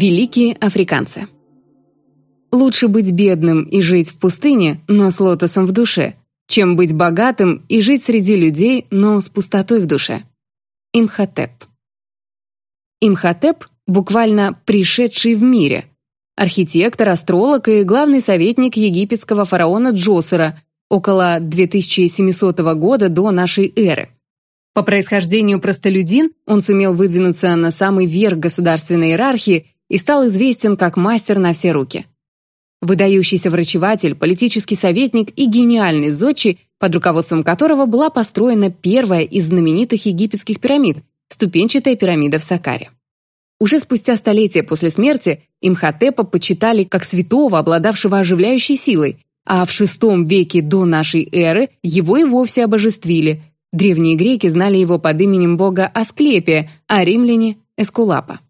Великие африканцы. Лучше быть бедным и жить в пустыне, но с лотосом в душе, чем быть богатым и жить среди людей, но с пустотой в душе. Имхотеп. Имхотеп буквально «пришедший в мире», архитектор, астролог и главный советник египетского фараона Джосера около 2700 года до нашей эры. По происхождению простолюдин он сумел выдвинуться на самый верх государственной иерархии и стал известен как мастер на все руки. Выдающийся врачеватель, политический советник и гениальный зодчий, под руководством которого была построена первая из знаменитых египетских пирамид – ступенчатая пирамида в Сакаре. Уже спустя столетия после смерти Имхотепа почитали как святого, обладавшего оживляющей силой, а в VI веке до нашей эры его и вовсе обожествили. Древние греки знали его под именем бога Асклепия, а римляне – Эскулапа.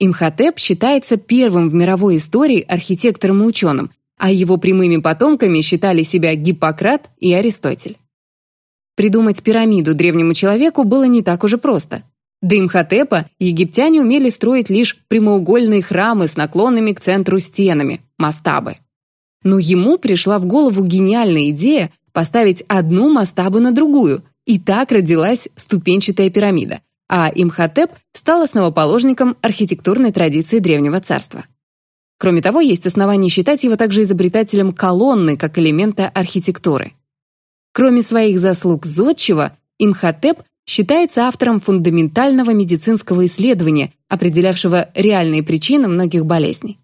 Имхотеп считается первым в мировой истории архитектором и ученым, а его прямыми потомками считали себя Гиппократ и Аристотель. Придумать пирамиду древнему человеку было не так уже просто. До Имхотепа египтяне умели строить лишь прямоугольные храмы с наклонными к центру стенами – мастабы. Но ему пришла в голову гениальная идея поставить одну мастабу на другую, и так родилась ступенчатая пирамида, а Имхотеп стал основоположником архитектурной традиции Древнего Царства. Кроме того, есть основания считать его также изобретателем колонны как элемента архитектуры. Кроме своих заслуг зодчего, Имхотеп считается автором фундаментального медицинского исследования, определявшего реальные причины многих болезней.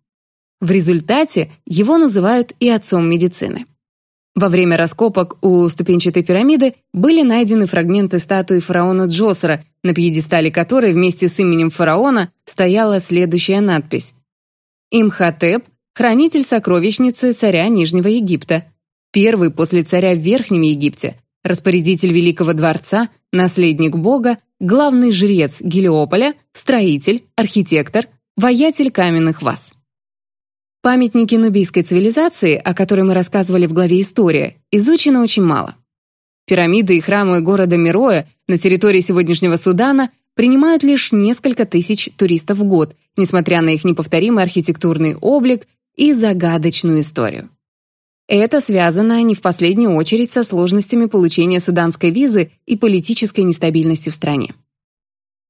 В результате его называют и отцом медицины. Во время раскопок у ступенчатой пирамиды были найдены фрагменты статуи фараона Джосера, на пьедестале которой вместе с именем фараона стояла следующая надпись. «Имхотеп – хранитель сокровищницы царя Нижнего Египта, первый после царя в Верхнем Египте, распорядитель Великого дворца, наследник бога, главный жрец Гелиополя, строитель, архитектор, воятель каменных ваз». Памятники нубийской цивилизации, о которой мы рассказывали в главе «История», изучено очень мало. Пирамиды и храмы города Мироя на территории сегодняшнего Судана принимают лишь несколько тысяч туристов в год, несмотря на их неповторимый архитектурный облик и загадочную историю. Это связано не в последнюю очередь со сложностями получения суданской визы и политической нестабильностью в стране.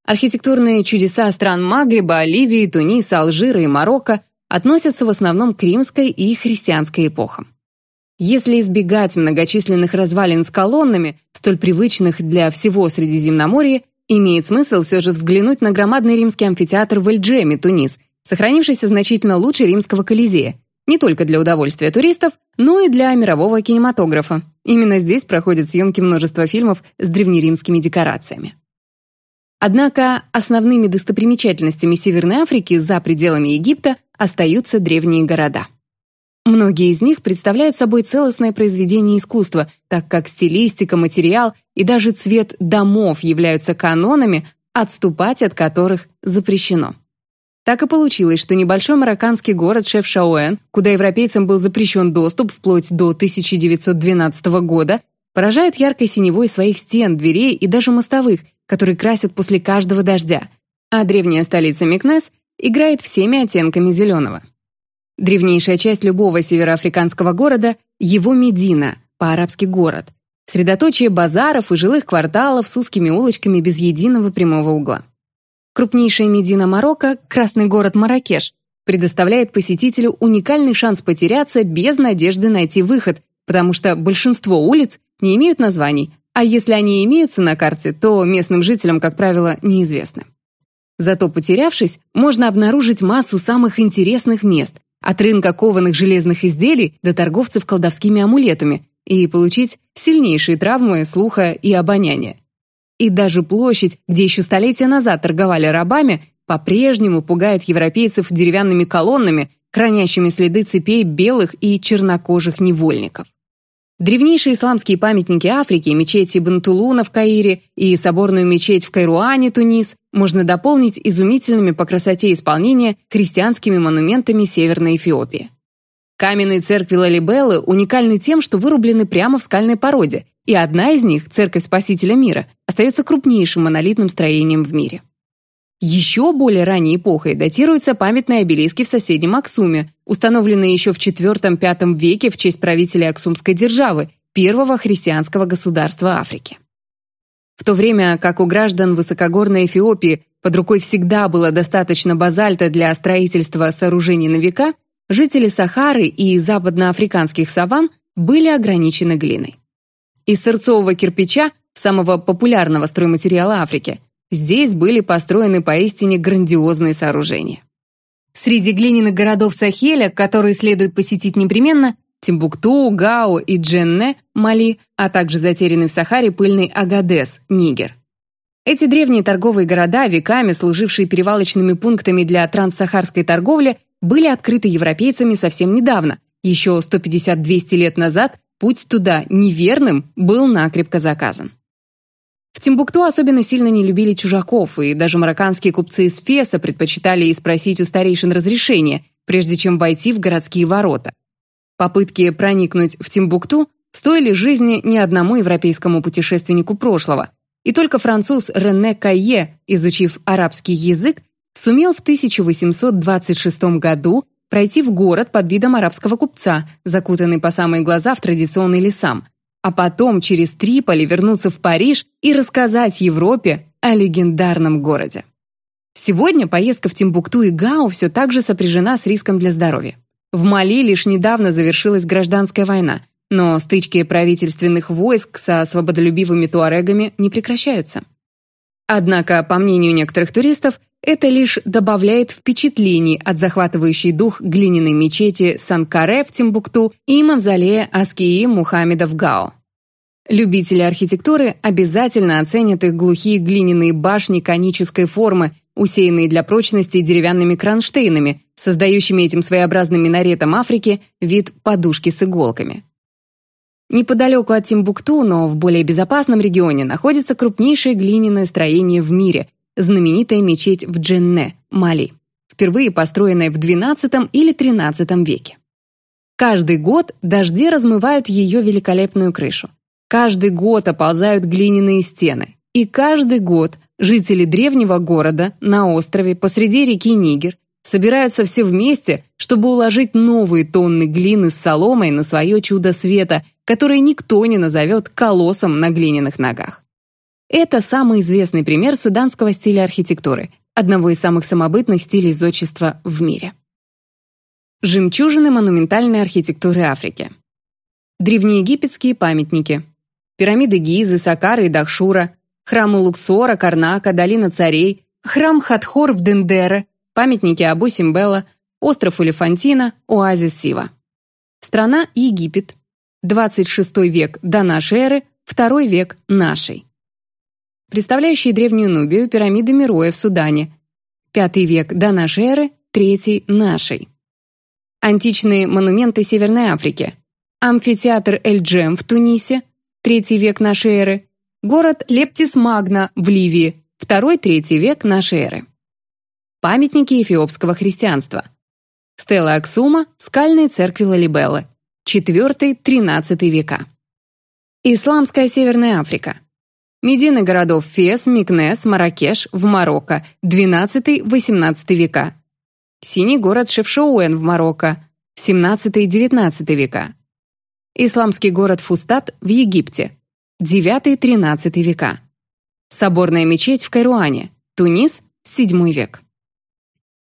Архитектурные чудеса стран Магриба, Ливии, Туниса, Алжира и Марокко относятся в основном к римской и христианской эпохам. Если избегать многочисленных развалин с колоннами, столь привычных для всего Средиземноморья, имеет смысл все же взглянуть на громадный римский амфитеатр в Эльджеме, Тунис, сохранившийся значительно лучше римского Колизея, не только для удовольствия туристов, но и для мирового кинематографа. Именно здесь проходят съемки множества фильмов с древнеримскими декорациями. Однако основными достопримечательностями Северной Африки за пределами Египта остаются древние города. Многие из них представляют собой целостное произведение искусства, так как стилистика, материал и даже цвет домов являются канонами, отступать от которых запрещено. Так и получилось, что небольшой марокканский город Шеф-Шауэн, куда европейцам был запрещен доступ вплоть до 1912 года, поражает яркой синевой своих стен, дверей и даже мостовых, которые красят после каждого дождя, а древняя столица Микнес играет всеми оттенками зеленого. Древнейшая часть любого североафриканского города – его Медина, по-арабски город, средоточие базаров и жилых кварталов с узкими улочками без единого прямого угла. Крупнейшая Медина Марокко, красный город Маракеш, предоставляет посетителю уникальный шанс потеряться без надежды найти выход, потому что большинство улиц не имеют названий, а если они имеются на карте, то местным жителям, как правило, неизвестны. Зато потерявшись, можно обнаружить массу самых интересных мест, от рынка кованых железных изделий до торговцев колдовскими амулетами, и получить сильнейшие травмы слуха и обоняния. И даже площадь, где еще столетия назад торговали рабами, по-прежнему пугает европейцев деревянными колоннами, хранящими следы цепей белых и чернокожих невольников. Древнейшие исламские памятники Африки, мечети Бантулуна в Каире и соборную мечеть в Кайруане, Тунис, можно дополнить изумительными по красоте исполнения христианскими монументами Северной Эфиопии. Каменные церкви Лалибеллы уникальны тем, что вырублены прямо в скальной породе, и одна из них, Церковь Спасителя мира, остается крупнейшим монолитным строением в мире. Еще более ранней эпохой датируются памятные обелиски в соседнем Аксуме, установленные еще в IV-V веке в честь правителей Аксумской державы, первого христианского государства Африки. В то время как у граждан высокогорной Эфиопии под рукой всегда было достаточно базальта для строительства сооружений на века, жители Сахары и западноафриканских саван были ограничены глиной. Из сырцового кирпича, самого популярного стройматериала Африки, здесь были построены поистине грандиозные сооружения. Среди глиняных городов Сахеля, которые следует посетить непременно, Тимбукту, Гао и Дженне, Мали, а также затерянный в Сахаре пыльный Агадес, Нигер. Эти древние торговые города, веками служившие перевалочными пунктами для транссахарской торговли, были открыты европейцами совсем недавно. Еще 150-200 лет назад путь туда неверным был накрепко заказан. В Тимбукту особенно сильно не любили чужаков, и даже марокканские купцы из Феса предпочитали спросить у старейшин разрешения, прежде чем войти в городские ворота. Попытки проникнуть в Тимбукту стоили жизни ни одному европейскому путешественнику прошлого, и только француз Рене Кайе, изучив арабский язык, сумел в 1826 году пройти в город под видом арабского купца, закутанный по самые глаза в традиционный лесам, а потом через Триполи вернуться в Париж и рассказать Европе о легендарном городе. Сегодня поездка в Тимбукту и Гао все так же сопряжена с риском для здоровья. В Мали лишь недавно завершилась гражданская война, но стычки правительственных войск со свободолюбивыми туарегами не прекращаются. Однако, по мнению некоторых туристов, это лишь добавляет впечатлений от захватывающей дух глиняной мечети Санкаре в Тимбукту и мавзолея Аскии Мухаммеда в Гао. Любители архитектуры обязательно оценят их глухие глиняные башни конической формы, усеянные для прочности деревянными кронштейнами, создающими этим своеобразным минаретом Африки вид подушки с иголками. Неподалеку от Тимбукту, но в более безопасном регионе, находится крупнейшее глиняное строение в мире – знаменитая мечеть в Дженне, Мали, впервые построенная в XII или XIII веке. Каждый год дожди размывают ее великолепную крышу. Каждый год оползают глиняные стены. И каждый год жители древнего города на острове посреди реки Нигер собираются все вместе, чтобы уложить новые тонны глины с соломой на свое чудо света, которое никто не назовет колоссом на глиняных ногах. Это самый известный пример суданского стиля архитектуры, одного из самых самобытных стилей зодчества в мире. Жемчужины монументальной архитектуры Африки. Древнеегипетские памятники. Пирамиды Гизы, Сакары и Дахшура, храмы Луксора, Карнака, Долина царей, храм Хатхор в Дендере, памятники Абу Симбела, остров Элефантина, оазис Сива. Страна Египет. 26 век до нашей эры, 2 век нашей. Представляющие древнюю Нубию пирамиды Мироя в Судане. 5 век до нашей эры, 3 нашей. Античные монументы Северной Африки. Амфитеатр Эль-Джем в Тунисе, 3 век нашей эры. Город Лептис-Магна в Ливии, 2-3 век нашей эры. Памятники эфиопского христианства. Стелла Аксума, скальные церкви Лалибеллы, 4-13 века. Исламская Северная Африка. Медины городов Фес, Микнес, Маракеш в Марокко, 12-18 века. Синий город Шефшоуэн в Марокко, 17-19 века. Исламский город Фустат в Египте, 9-13 века. Соборная мечеть в Кайруане, Тунис, 7 век.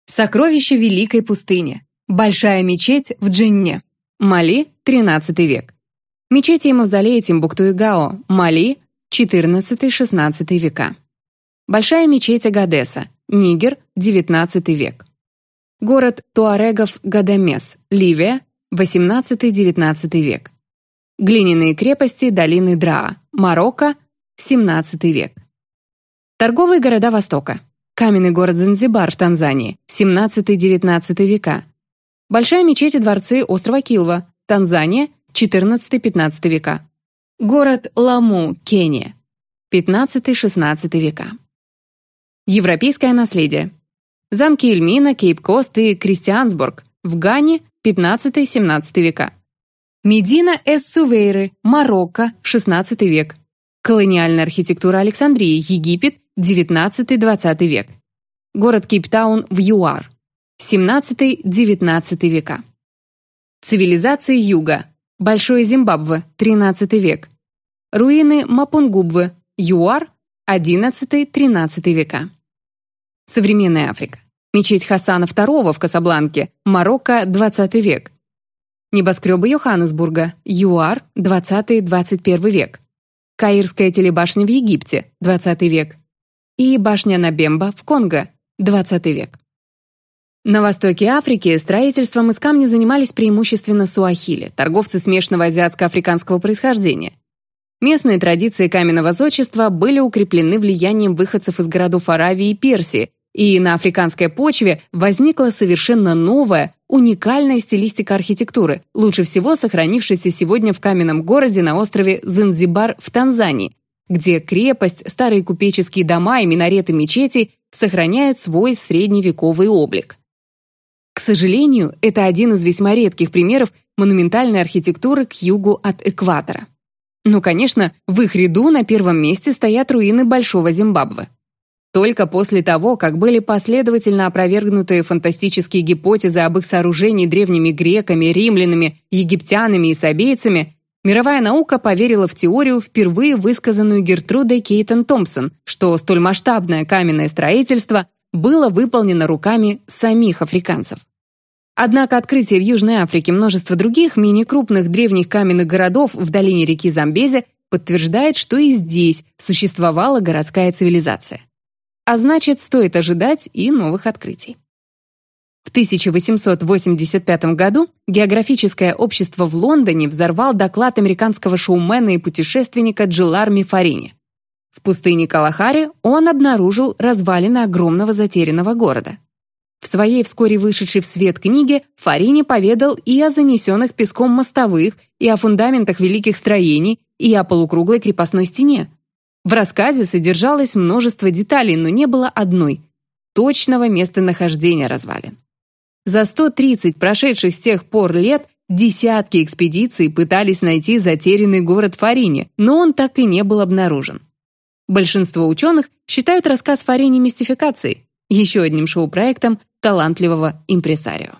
Сокровища Великой пустыни. Большая мечеть в Джинне. Мали, 13 век. Мечети и мавзолеи Тимбукту и Гао. Мали, 14-16 века. Большая мечеть Агадеса. Нигер, 19 век. Город Туарегов Гадамес, Ливия, 18-19 век. Глиняные крепости долины Драа, Марокко, 17 век. Торговые города Востока. Каменный город Занзибар в Танзании, 17-19 века. Большая мечеть и дворцы острова Килва, Танзания, 14-15 века. Город Ламу, Кения, 15-16 века. Европейское наследие. Замки Эльмина, Кейп-Кост и Кристиансбург в Гане, 15-17 века. Медина Эс-Сувейры, Марокко, 16 век. Колониальная архитектура Александрии, Египет, 19-20 век. город Кейптаун в ЮАР, 17-19 века. Цивилизации Юга, Большое Зимбабве, 13 век. Руины Мапунгубвы, ЮАР, 11-13 века. Современная Африка. Мечеть Хасана II в Касабланке, Марокко, 20 век. Небоскребы Йоханнесбурга, ЮАР, 20-21 век. Каирская телебашня в Египте, 20 век. И башня Набемба в Конго, 20 век. На востоке Африки строительством из камня занимались преимущественно суахили, торговцы смешанного азиатско-африканского происхождения. Местные традиции каменного зодчества были укреплены влиянием выходцев из городов Аравии и Персии, и на африканской почве возникла совершенно новая, уникальная стилистика архитектуры, лучше всего сохранившаяся сегодня в каменном городе на острове Занзибар в Танзании, где крепость, старые купеческие дома и минареты мечетей сохраняют свой средневековый облик. Сожалению, это один из весьма редких примеров монументальной архитектуры к югу от экватора. Но, конечно, в их ряду на первом месте стоят руины Большого Зимбабве. Только после того, как были последовательно опровергнуты фантастические гипотезы об их сооружении древними греками, римлянами, египтянами и сабейцами, мировая наука поверила в теорию, впервые высказанную Гертрудой Кейтон Томпсон, что столь масштабное каменное строительство было выполнено руками самих африканцев. Однако открытие в Южной Африке множества других, менее крупных древних каменных городов в долине реки Замбези подтверждает, что и здесь существовала городская цивилизация а значит, стоит ожидать и новых открытий. В 1885 году географическое общество в Лондоне взорвал доклад американского шоумена и путешественника Джиларми Фарини. В пустыне Калахари он обнаружил развалины огромного затерянного города. В своей вскоре вышедшей в свет книге Фарини поведал и о занесенных песком мостовых, и о фундаментах великих строений, и о полукруглой крепостной стене. В рассказе содержалось множество деталей, но не было одной – точного местонахождения развалин. За 130 прошедших с тех пор лет десятки экспедиций пытались найти затерянный город Фарине, но он так и не был обнаружен. Большинство ученых считают рассказ Фарине мистификацией, еще одним шоу-проектом талантливого импресарио.